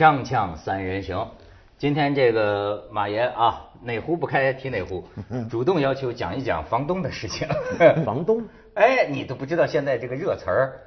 锵锵三人行，今天这个马爷啊，哪壶不开提哪壶，主动要求讲一讲房东的事情。房东？哎，你都不知道现在这个热词儿，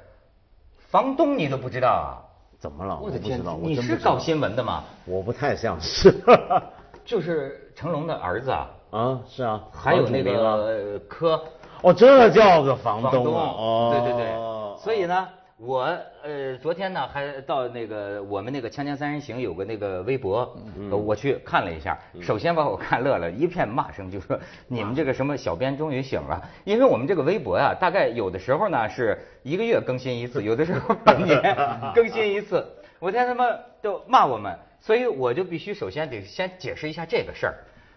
房东你都不知道啊？怎么了？我的天不知道，你是搞新闻的吗？我不太像是。就是成龙的儿子啊，啊，是啊，还有那个柯哦，这叫个房房东啊，哦，对对对，所以呢，我呃昨天呢还到那个我们那个《锵锵三人行》有个那个微博，我去看了一下，首先把我看乐了，一片骂声，就说 你们这个什么小编终于醒了，因为我们这个微博呀、大概有的时候呢是一个月更新一次，有的时候半年 更新一次，我天他妈都骂我们，所以我就必须首先得先解释一下这个事儿。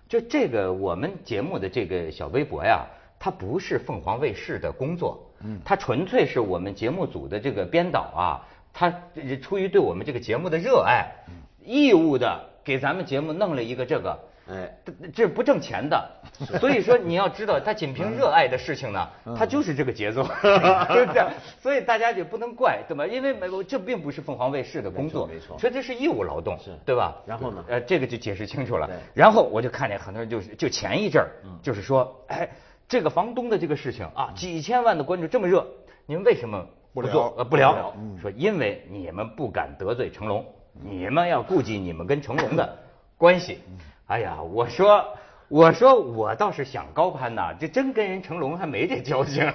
就这个我们节目的这个小微博呀，它不是凤凰卫视的工作，嗯，它纯粹是我们节目组的这个编导啊，他出于对我们这个节目的热爱，义务的给咱们节目弄了一个这个。哎，这这不挣钱的，所以说你要知道，他仅凭热爱的事情呢，他就是这个节奏，对不对？所以大家也不能怪，对吧？因为这并不是凤凰卫视的工作，没错没错。所以这是义务劳动，是。对吧？然后呢？呃，这个就解释清楚了。然后我就看见很多人就是就前一阵儿，就是说，哎，这个房东的这个事情啊，几千万的关注这么热，你们为什么不做呃，不聊，说因为你们不敢得罪成龙，你们要顾及你们跟成龙的关系。哎呀，我说。我说我倒是想高攀呐，这真跟人成龙还没这交情。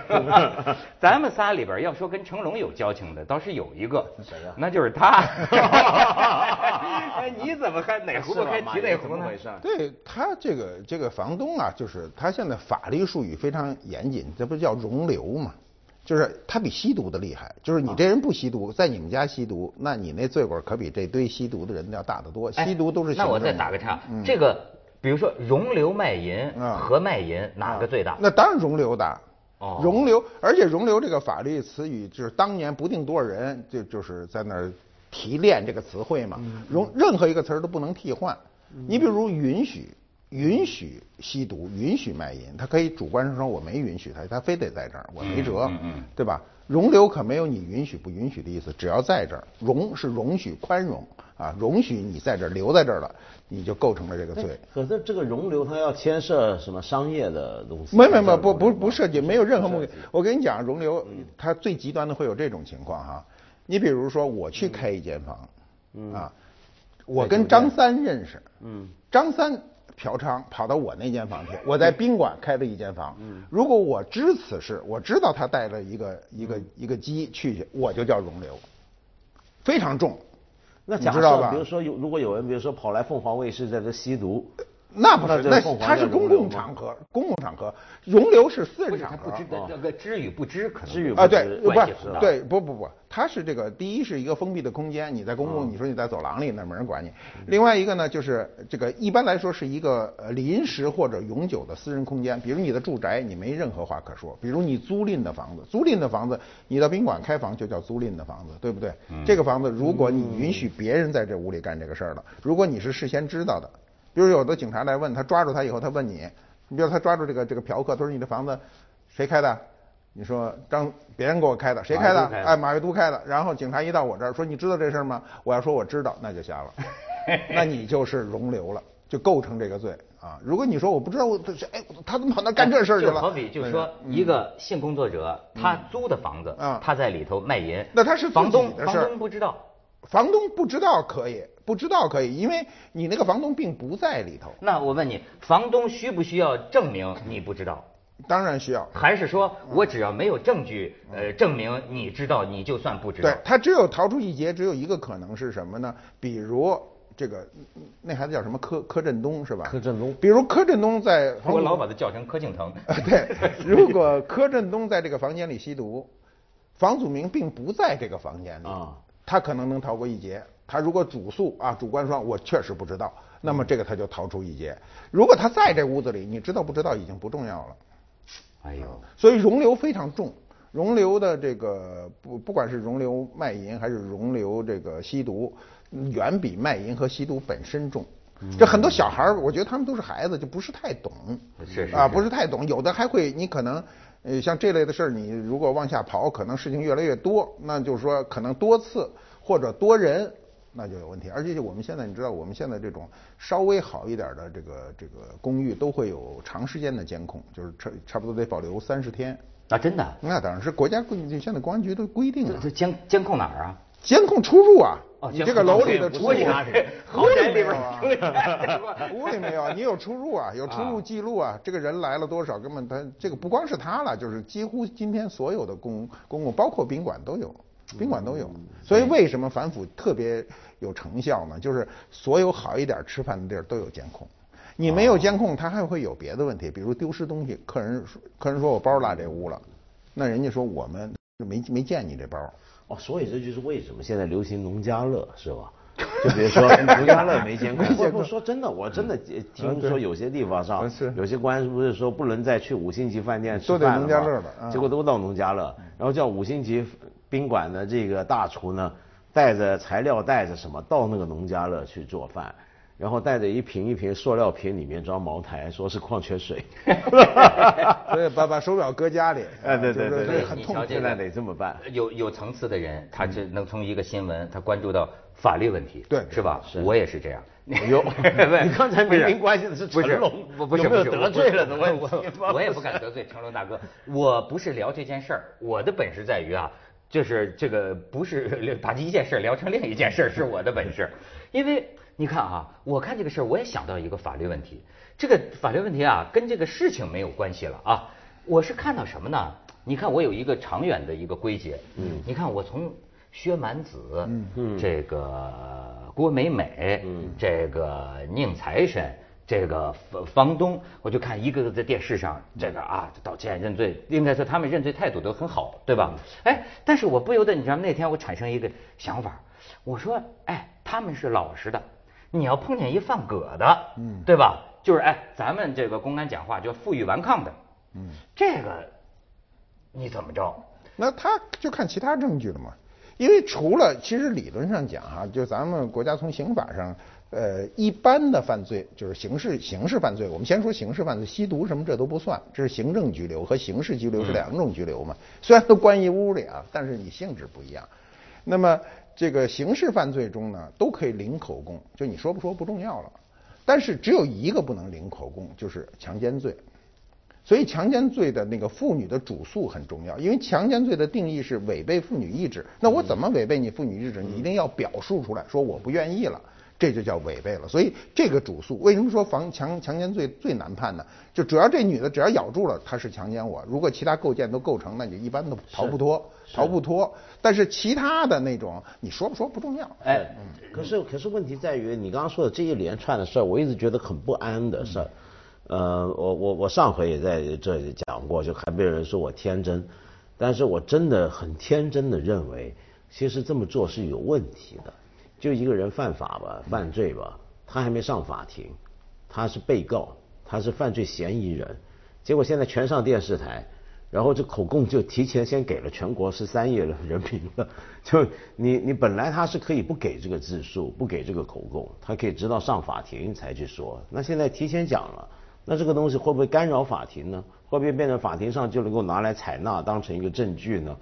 咱们仨里边要说跟成龙有交情的，倒是有一个，谁呀那就是他。哎，你怎么还哪壶不开提哪壶呢？怎么回事？对他这个这个房东啊，就是他现在法律术语非常严谨，这不叫容留嘛？就是他比吸毒的厉害，就是你这人不吸毒，在你们家吸毒，那你那罪过可比这堆吸毒的人要大得多。哎吸毒都是那我行政的再打个岔，这个比如说容留卖淫啊和卖淫哪个最大？那当然容留大。哦容留，而且容留这个法律词语，就是当年不定多少人就就是在那儿提炼这个词汇嘛。容任何一个词儿都不能替换。你比如允许，允许吸毒，允许卖淫，他可以主观上说我没允许他，他非得在这儿，我没辙，对吧？容留可没有你允许不允许的意思，只要在这儿，容是容许、宽容啊，容许你在这儿留在这儿了，你就构成了这个罪。可是这个容留它要牵涉什么商业的东西？没没没，不不不涉及，没有任何目的。我跟你讲，容留它最极端的会有这种情况哈。你比如说，我去开一间房，啊，我跟张三认识，嗯，张三嫖娼跑到我那间房去，我在宾馆开了一间房，如果我知此事，我知道他带了一个一个一个鸡去去，我就叫容留，非常重。那假设比如说有如果有人比如说跑来凤凰卫视在这吸毒，那不是，那它是公共场合，公共场合，容留是私人场合。不知道这个知与不知，可能知与啊，对，不关系很大是，对，不不不，它是这个，第一是一个封闭的空间，你在公共，你说你在走廊里，那没人管你。另外一个呢，就是这个一般来说是一个呃临时或者永久的私人空间，比如你的住宅，你没任何话可说；比如你租赁的房子，租赁的房子，你到宾馆开房就叫租赁的房子，对不对？这个房子，如果你允许别人在这屋里干这个事儿了，如果你是事先知道的，比如有的警察来问他，抓住他以后，他问你，你比如他抓住这个这个嫖客，他说你的房子谁开的？你说张别人给我开的，谁开的？哎，马未都开的。然后警察一到我这儿说你知道这事儿吗？我要说我知道，那就瞎了，那你就是容留了，就构成这个罪啊。如果你说我不知道，我哎，他怎么跑那干这事儿去了？就好比就是说，一个性工作者，他租的房子嗯，他在里头卖淫，那他是房东，房东不知道。房东不知道可以，不知道可以，因为你那个房东并不在里头，那我问你，房东需不需要证明你不知道？当然需要。还是说我只要没有证据，呃，证明你知道，你就算不知道对？他只有逃出一劫，只有一个可能是什么呢？比如这个那孩子叫什么柯柯震东是吧？柯震东比如柯震东在我老把他叫成柯敬腾。啊，对，如果柯震东在这个房间里吸毒，房祖名并不在这个房间里啊，他可能能逃过一劫。他如果主诉啊，主观说我确实不知道，那么这个他就逃出一劫。如果他在这屋子里，你知道不知道已经不重要了。哎呦，所以容留非常重，容留的这个不不管是容留卖淫还是容留这个吸毒，远比卖淫和吸毒本身重。这很多小孩儿，我觉得他们都是孩子，就不是太懂，啊，不是太懂，有的还会，你可能，呃，像这类的事儿，你如果往下刨，可能事情越来越多，那就是说可能多次或者多人那就有问题。而且我们现在你知道，我们现在这种稍微好一点的这个这个公寓都会有长时间的监控，就是差差不多得保留三十天。啊，真的？那当然是国家规，现在公安局都规定了。这监监控哪儿啊？监控出入啊！哦你这个楼里的出入，豪宅里边 屋里没有，你有出入啊，有出入记录啊。这个人来了多少，根本他这个不光是他了，就是几乎今天所有的公公共，包括宾馆都有，宾馆都有。所以为什么反腐特别有成效呢？就是所有好一点吃饭的地儿都有监控。你没有监控，他还会有别的问题，比如丢失东西。客人说，客人说我包落这屋了，那人家说我们没没见你这包。哦，所以这就是为什么现在流行农家乐，是吧？就比如说农家乐没监控，不不说真的，我真的听说有些地方上，有些官不是说不能再去五星级饭店吃饭农家乐了，结果都到农家乐，然后叫五星级宾馆的这个大厨呢，带着材料带着什么到那个农家乐去做饭。然后带着一瓶一瓶塑料瓶，里面装茅台，说是矿泉水，所以把把手表搁家里。哎，对对对对，很痛苦，现在得这么办。有有层次的人，他就能从一个新闻，他关注到法律问题，对，是吧？我也是这样。有，你刚才明明关心的是成龙，不不是不是得罪了的问题。我也不敢得罪成龙大哥，我不是聊这件事儿，我的本事在于啊，就是这个不是 把一件事聊成另一件事是我的本事，因为。你看啊，我看这个事儿，我也想到一个法律问题。这个法律问题啊，跟这个事情没有关系了啊。我是看到什么呢？你看，我有一个长远的一个归结。嗯。你看，我从薛蛮子，嗯，这个郭美美，嗯，这个宁财神，这个房房东，我就看一个个在电视上，这个啊道歉认罪，应该说他们认罪态度都很好，对吧？哎，但是我不由得，你知道那天我产生一个想法，我说，哎，他们是老实的。你要碰见一犯葛的，嗯，对吧？就是哎，咱们这个公安讲话叫负隅顽抗的，嗯，这个你怎么着？那他就看其他证据了嘛。因为除了其实理论上讲哈，就咱们国家从刑法上，呃，一般的犯罪就是刑事刑事犯罪。我们先说刑事犯罪，吸毒什么这都不算，这是行政拘留和刑事拘留是两种拘留嘛。虽然都关一屋里啊，但是你性质不一样。那么。这个刑事犯罪中呢，都可以零口供，就你说不说不重要了。但是只有一个不能零口供，就是强奸罪。所以强奸罪的那个妇女的主诉很重要，因为强奸罪的定义是违背妇女意志。那我怎么违背你妇女意志？你一定要表述出来，说我不愿意了，这就叫违背了。所以这个主诉，为什么说防强强奸罪最难判呢？就主要这女的只要咬住了，她是强奸我。如果其他构件都构成，那你一般都逃不脱。逃不脱，但是其他的那种你说不说不重要。哎，可是可是问题在于你刚刚说的这一连串的事儿，我一直觉得很不安的事儿。呃，我我我上回也在这里讲过，就还被人说我天真，但是我真的很天真的认为，其实这么做是有问题的。就一个人犯法吧，犯罪吧，他还没上法庭，他是被告，他是犯罪嫌疑人，结果现在全上电视台。然后这口供就提前先给了全国十三亿人民了，就你你本来他是可以不给这个自述，不给这个口供，他可以直到上法庭才去说。那现在提前讲了，那这个东西会不会干扰法庭呢？会不会变成法庭上就能够拿来采纳当成一个证据呢？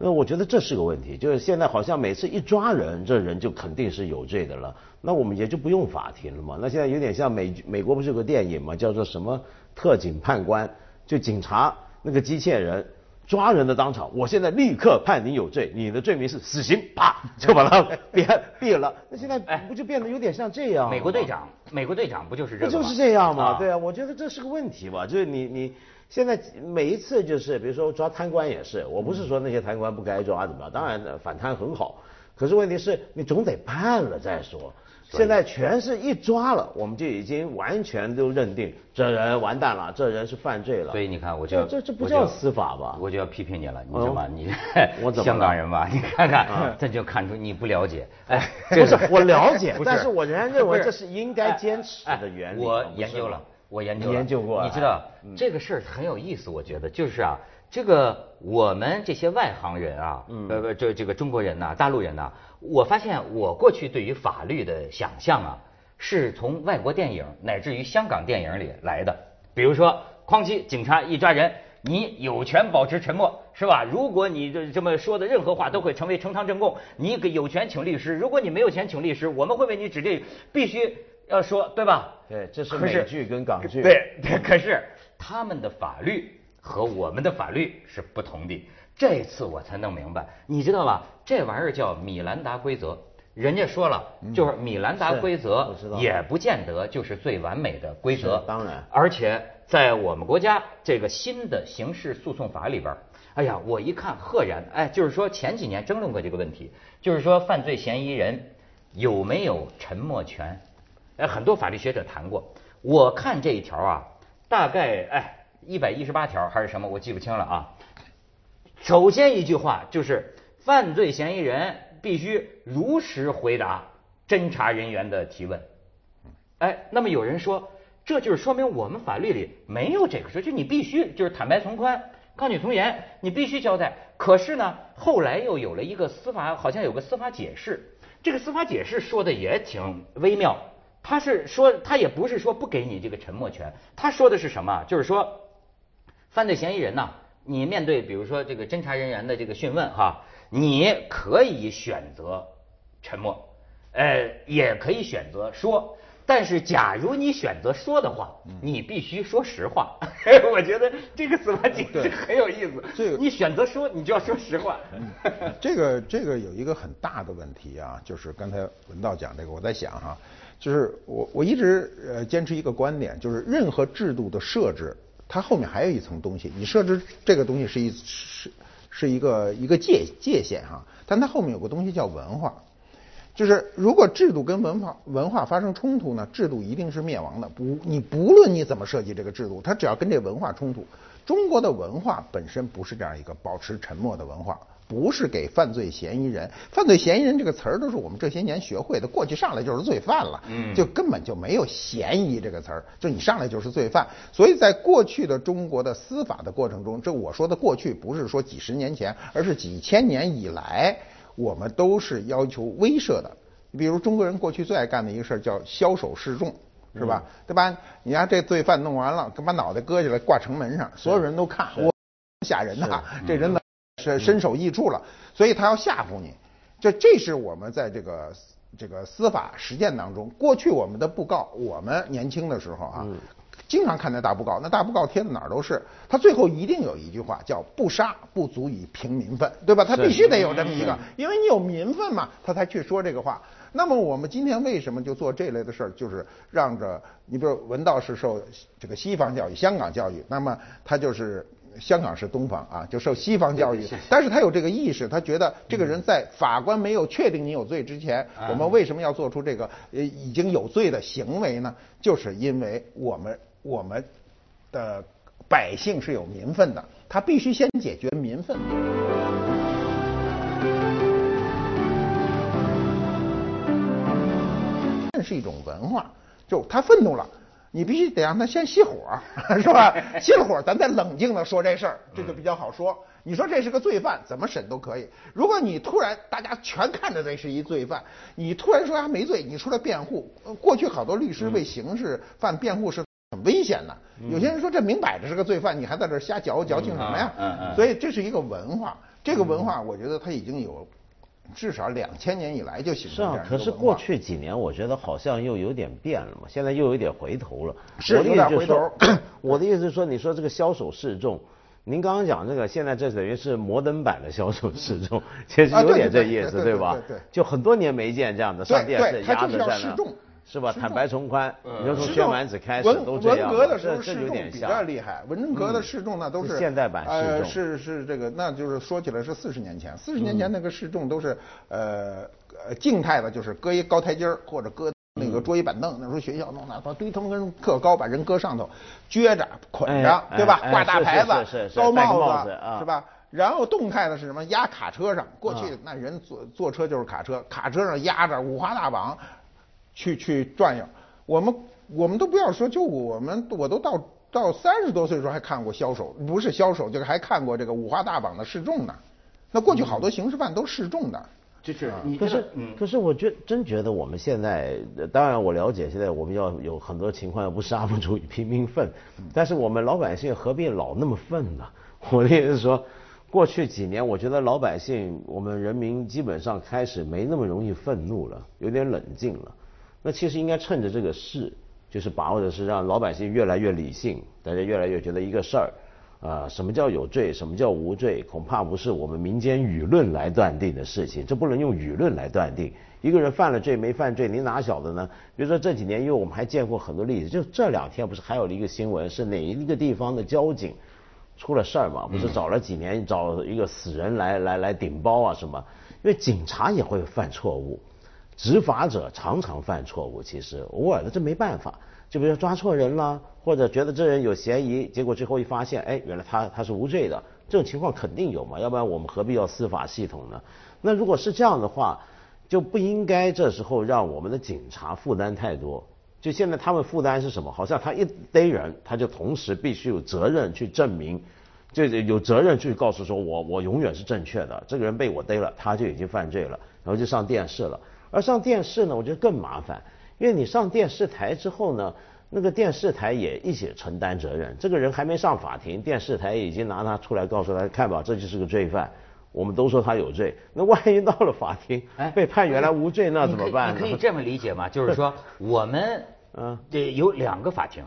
那我觉得这是个问题，就是现在好像每次一抓人，这人就肯定是有罪的了，那我们也就不用法庭了嘛。那现在有点像美美国不是有个电影嘛，叫做什么特警判官，就警察。那个机器人抓人的当场，我现在立刻判你有罪，你的罪名是死刑，啪就把他 毙毙了。那现在不就变得有点像这样？美国队长，美国队长不就是这不就是这样吗？对啊，我觉得这是个问题吧。就是你你现在每一次就是，比如说抓贪官也是，我不是说那些贪官不该抓怎么样，当然反贪很好，可是问题是你总得判了再说。现在全是一抓了，我们就已经完全都认定这人完蛋了，这人是犯罪了。所以你看，我就这这不叫司法吧？我就要批评你了，你知道吗？你 香港人吧？你看看，这就看出你不了解。哎，不是 我了解，但是我仍然认为这是应该坚持的原理。我研究了，我研究研究过。你知道这个事儿很有意思，我觉得就是啊，这个我们这些外行人啊，呃，这这个中国人呐，大陆人呐。我发现我过去对于法律的想象啊，是从外国电影乃至于香港电影里来的。比如说，哐叽，警察一抓人，你有权保持沉默，是吧？如果你这这么说的任何话都会成为呈堂证供，你给有权请律师。如果你没有钱请律师，我们会为你指定必须要说，对吧？对，这是美剧跟港剧。对对，可是他们的法律和我们的法律是不同的。这次我才弄明白，你知道吧？这玩意儿叫米兰达规则。人家说了，就是米兰达规则也不见得就是最完美的规则。当然而且在我们国家这个新的刑事诉讼法里边，哎呀，我一看赫然，哎，就是说前几年争论过这个问题，就是说犯罪嫌疑人有没有沉默权？哎，很多法律学者谈过。我看这一条啊，大概哎一百一十八条还是什么，我记不清了啊。首先一句话就是，犯罪嫌疑人必须如实回答侦查人员的提问。哎，那么有人说，这就是说明我们法律里没有这个说，就你必须就是坦白从宽，抗拒从严，你必须交代。可是呢，后来又有了一个司法，好像有个司法解释，这个司法解释说的也挺微妙。他是说，他也不是说不给你这个沉默权，他说的是什么？就是说，犯罪嫌疑人呐，你面对比如说这个侦查人员的这个讯问哈，你可以选择沉默，呃，也可以选择说。但是，假如你选择说的话，你必须说实话。我觉得这个司法解释很有意思。这个你选择说，你就要说实话。这个这个有一个很大的问题啊，就是刚才文道讲这个，我在想哈、就是我我一直呃坚持一个观点，就是任何制度的设置，它后面还有一层东西，你设置这个东西是一是是一个一个界界限哈、但它后面有个东西叫文化。就是如果制度跟文化文化发生冲突呢，制度一定是灭亡的。不，你不论你怎么设计这个制度，它只要跟这文化冲突，中国的文化本身不是这样一个保持沉默的文化，不是给犯罪嫌疑人。犯罪嫌疑人这个词儿都是我们这些年学会的，过去上来就是罪犯了，嗯就根本就没有嫌疑这个词儿，就你上来就是罪犯。所以在过去的中国的司法的过程中，这我说的过去不是说几十年前，而是几千年以来。我们都是要求威慑的。你比如中国人过去最爱干的一个事儿叫枭首示众，是吧？对吧？你让这罪犯弄完了，把脑袋割下来挂城门上，所有人都看，我吓人呐！这人呢是身首异处了，所以他要吓唬你。这这是我们在这个这个司法实践当中，过去我们的布告，我们年轻的时候啊。经常看那大布告，那大布告贴的哪儿都是，他最后一定有一句话叫“不杀不足以平民愤”，对吧？他必须得有这么一个，因为你有民愤嘛，他才去说这个话。那么我们今天为什么就做这类的事儿？就是让着你比如文道是受这个西方教育、香港教育，那么他就是香港是东方啊，就受西方教育，但是他有这个意识，他觉得这个人在法官没有确定你有罪之前，我们为什么要做出这个呃已经有罪的行为呢？就是因为我们我们的百姓是有民愤的，他必须先解决民愤。这是一种文化，就他愤怒了，你必须得让他先熄火，是吧？熄了火，咱再冷静的说这事儿，这就比较好说。你说这是个罪犯，怎么审都可以。如果你突然大家全看着这是一罪犯，你突然说他没罪，你出来辩护，呃过去好多律师为刑事犯辩护是很危险的。有些人说这明摆着是个罪犯，你还在这瞎矫矫情什么呀？所以这是一个文化，这个文化我觉得它已经有至少两千年以来就形是成这样，一个啊可是过去几年我觉得好像又有点变了嘛，现在又有点回头了。是我的意思就是有点回头说 我的意思是说，你说这个销售示众。您刚刚讲这个，现在这等于是摩登版的销售示众，其实有啊对对点这意思，对对对吧对对？就很多年没见这样的对上电视压着在那要示众，是吧？坦白从宽，你就从宣完子开始文都这样嘛，文革的时候示众比较厉害，文革的示众那都是是现代版示呃，众是是这个，那就是说起来是四十年前，四十年前那个示众都是呃呃静态的，就是搁一高台阶儿或者搁。那嗯个桌椅板凳，那时候学校弄那把堆成跟特高，把人搁上头，撅着捆着，哎对吧？哎挂大牌子，高帽帽子啊是吧？然后动态的是什么？压卡车上，过去啊那人坐坐车就是卡车，卡车上压着五花大绑，去去转悠。我们我们都不要说，就我们我都到到三十多岁的时候还看过枭首，不是枭首，就是还看过这个五花大绑的示众呢。那过去好多刑事犯都示众的，就是你可是可是我觉真觉得我们现在，呃当然我了解现在我们要有很多情况要不杀不足以拼命愤，但是我们老百姓何必老那么愤呢？我的意思是说，过去几年我觉得老百姓我们人民基本上开始没那么容易愤怒了，有点冷静了。那其实应该趁着这个事，就是把握的是让老百姓越来越理性，大家越来越觉得一个事儿。啊，什么叫有罪，什么叫无罪，恐怕不是我们民间舆论来断定的事情，这不能用舆论来断定。一个人犯了罪没犯罪，你哪晓得呢？比如说这几年，因为我们还见过很多例子，就这两天不是还有一个新闻，是哪一个地方的交警出了事儿嘛？不是找了几年找一个死人来来来顶包啊什么？因为警察也会犯错误，执法者常常犯错误，其实偶尔的这没办法。就比如说抓错人了，或者觉得这人有嫌疑，结果最后一发现，哎，原来他他是无罪的，这种情况肯定有嘛，要不然我们何必要司法系统呢？那如果是这样的话，就不应该这时候让我们的警察负担太多。就现在他们负担是什么？好像他一逮人，他就同时必须有责任去证明，就有责任去告诉说我我永远是正确的，这个人被我逮了，他就已经犯罪了，然后就上电视了。而上电视呢，我觉得更麻烦。因为你上电视台之后呢，那个电视台也一起承担责任。这个人还没上法庭，电视台已经拿他出来告诉他，看吧，这就是个罪犯。我们都说他有罪，那万一到了法庭，哎被判原来无罪，那怎么办呢？你可以这么理解吗？就是说，我们嗯这有两个法庭，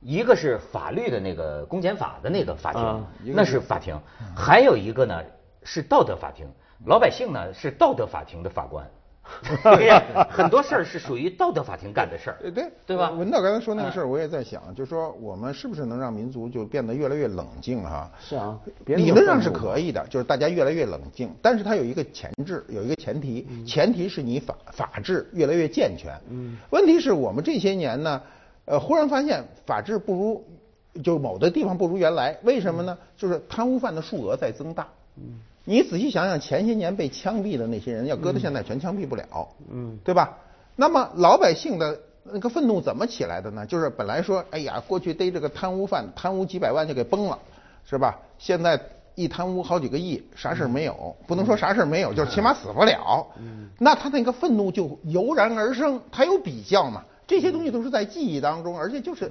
一个是法律的那个公检法的那个法庭嗯，那是法庭；还有一个呢是道德法庭，老百姓呢是道德法庭的法官。很多事儿是属于道德法庭干的事儿，呃，对对吧？文道刚才说那个事儿，我也在想，就是说我们是不是能让民族就变得越来越冷静哈？是啊理论上是可以的，就是大家越来越冷静，但是它有一个前置，有一个前提，前提是你法法治越来越健全。嗯，问题是我们这些年呢，呃，忽然发现法治不如，就某的地方不如原来，为什么呢？就是贪污犯的数额在增大。嗯。你仔细想想，前些年被枪毙的那些人，要搁到现在全枪毙不了，嗯，对吧？那么老百姓的那个愤怒怎么起来的呢？就是本来说，哎呀，过去逮这个贪污犯，贪污几百万就给崩了，是吧？现在一贪污好几个亿，啥事儿没有，不能说啥事儿没有，就是起码死不了。嗯那他那个愤怒就油然而生，他有比较嘛？这些东西都是在记忆当中，而且就是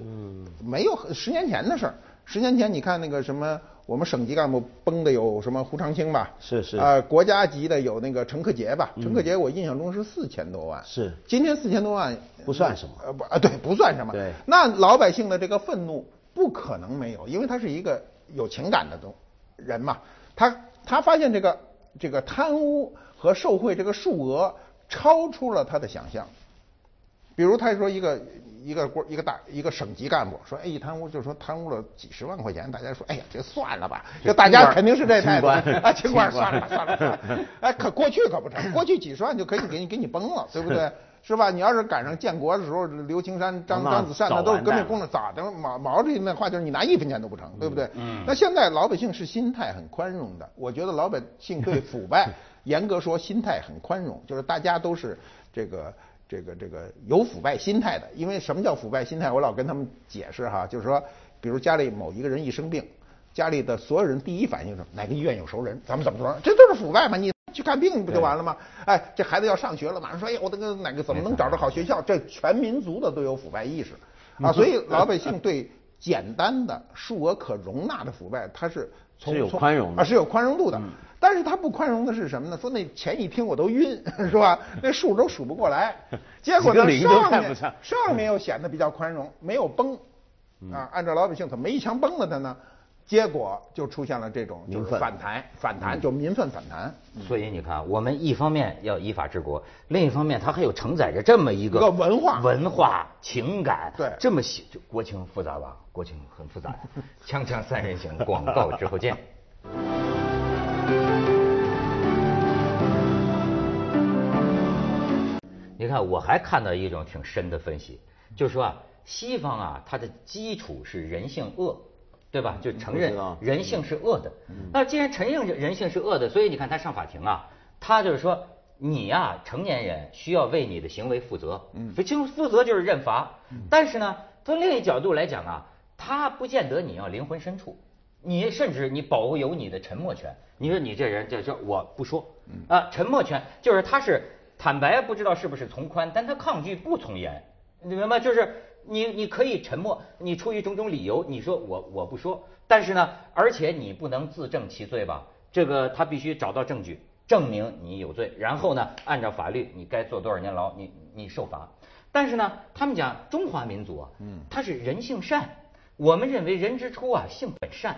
没有十年前的事儿。十年前你看那个什么，我们省级干部崩的有什么胡长清吧？是是啊、国家级的有那个陈克杰吧？陈克杰我印象中是四千多万。是今天四千多万不算什么呃不啊对不算什么。对那老百姓的这个愤怒不可能没有，因为他是一个有情感的东人嘛。他他发现这个这个贪污和受贿这个数额超出了他的想象。比如他说一个一个官一个大一个省级干部说，哎，一贪污就说贪污了几十万块钱，大家说，哎呀，这算了吧，这大家肯定是这态度 啊，清官清官算了吧，算了吧，哎，可过去可不成，过去几十万就可以给你给你崩了，对不对？是吧？你要是赶上建国的时候，刘青山、张张子善早那都是革命工人，咋的？毛毛主席那话就是你拿一分钱都不成，对不对？嗯。那现在老百姓是心态很宽容的，我觉得老百姓对腐败，严格说心态很宽容，就是大家都是这个这个这个有腐败心态的。因为什么叫腐败心态？我老跟他们解释哈，就是说，比如家里某一个人一生病，家里的所有人第一反应是哪个医院有熟人，咱们怎么说？这都是腐败嘛？你去看病不就完了吗？哎，这孩子要上学了，马上说，哎，我这个哪个怎么能找着好学校？这全民族的都有腐败意识啊，所以老百姓对简单的数额可容纳的腐败，它是从是有宽容的啊，是有宽容度的。但是他不宽容的是什么呢？说那钱一听我都晕，是吧？那数都数不过来。结果呢，上面上上面又显得比较宽容，没有崩啊。按照老百姓怎么一枪崩了他呢？结果就出现了这种就是反弹，反弹就民愤反弹。所以你看，我们一方面要依法治国，另一方面它还有承载着这么一个文化文化情感，对这么细，就国情复杂吧？国情很复杂。锵锵三人行，广告之后见。你看，我还看到一种挺深的分析，就是说啊，西方啊，它的基础是人性恶，对吧？就承认人性是恶的。那既然承认人性是恶的，所以你看他上法庭啊，他就是说你呀、成年人需要为你的行为负责。嗯，就负责就是认罚。但是呢，从另一角度来讲啊，他不见得你要灵魂深处。你甚至你保有你的沉默权。你说你这人就说我不说，啊，沉默权就是他是坦白，不知道是不是从宽，但他抗拒不从严，你明白？就是你你可以沉默，你出于种种理由，你说我我不说，但是呢，而且你不能自证其罪吧？这个他必须找到证据证明你有罪，然后呢，按照法律你该坐多少年牢，你你受罚。但是呢，他们讲中华民族啊，嗯，他是人性善。我们认为人之初啊，性本善。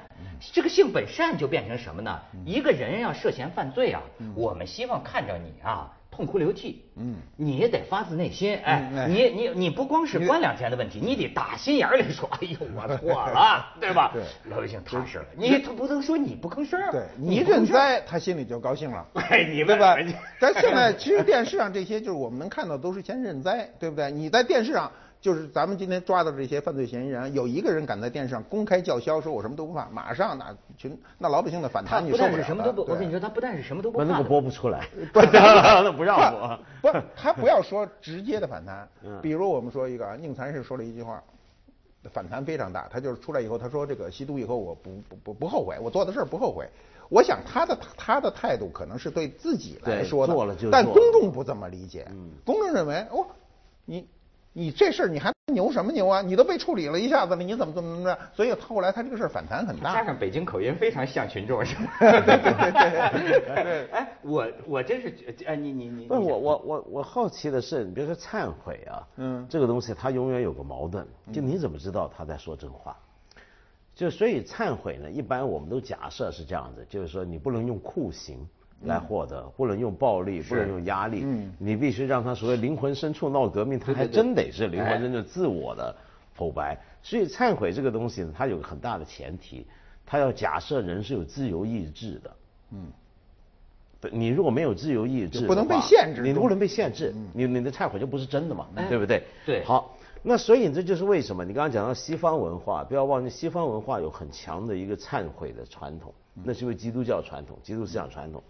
这个性本善就变成什么呢？一个人要涉嫌犯罪啊，我们希望看着你啊痛哭流涕。嗯，你也得发自内心。哎，你你你不光是关两天的问题，你得打心眼里说，哎呦，我错了，对吧？对，老百姓踏实了。你他不能说你不吭声。对，你认栽，他心里就高兴了。哎，你对吧？但现在其实电视上这些，就是我们能看到，都是先认栽，对不对？你在电视上。就是咱们今天抓到这些犯罪嫌疑人，有一个人敢在电视上公开叫嚣说“我什么都不怕”，马上那群那老百姓的反弹，你不但是什么都不，我跟你说，他不但是什么都不怕，那个播不出来 那不让播。不，他不要说直接的反弹，比如我们说一个宁财神说了一句话，反弹非常大。他就是出来以后，他说这个吸毒以后我不不不不后悔，我做的事儿不后悔。我想他的他的态度可能是对自己来说的，但公众不这么理解。公众认为哦，你。你这事儿你还牛什么牛啊？你都被处理了一下子了，你怎么怎么怎么着？所以后来他这个事儿反弹很大。加上北京口音非常像群众，是吧？对对对对。哎，我我真是哎，你你你。不是我我我我好奇的是，你比如说忏悔啊，嗯，这个东西它永远有个矛盾，就你怎么知道他在说真话？就所以忏悔呢，一般我们都假设是这样子，就是说你不能用酷刑。来获得，不能用暴力，不能用压力，你必须让他所谓灵魂深处闹革命，他还真得是灵魂真正自我的剖白。所以忏悔这个东西呢，它有个很大的前提，它要假设人是有自由意志的。嗯，你如果没有自由意志，不能被限制，你不能被限制，你你的忏悔就不是真的嘛，对不对？对。好，那所以这就是为什么你刚刚讲到西方文化，不要忘记西方文化有很强的一个忏悔的传统，那是因为基督教传统，基督思想传统。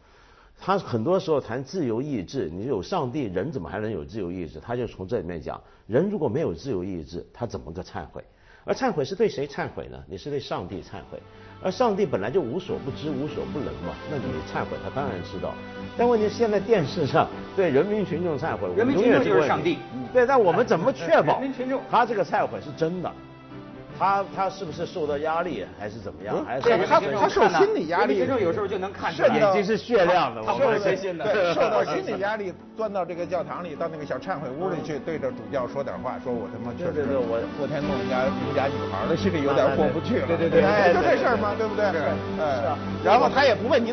他很多时候谈自由意志，你有上帝，人怎么还能有自由意志？他就从这里面讲，人如果没有自由意志，他怎么个忏悔？而忏悔是对谁忏悔呢？你是对上帝忏悔，而上帝本来就无所不知、无所不能嘛，那你忏悔他当然知道。但问题现在电视上对人民群众忏悔，人民群众就是上帝。对，但我们怎么确保 他这个忏悔是真的？他他是不是受到压力，还是怎么样？还是他他受心理压力？有时候就能看出来，眼睛是血亮的，他不是真心的。对，受到心理压力，钻到这个教堂里，到那个小忏悔屋里去，对着主教说点话，说我他妈确实是我昨天弄人家人家女孩了，心里有点过不去了。对对对，就这事儿嘛，对不对？是啊。然后他也不问你。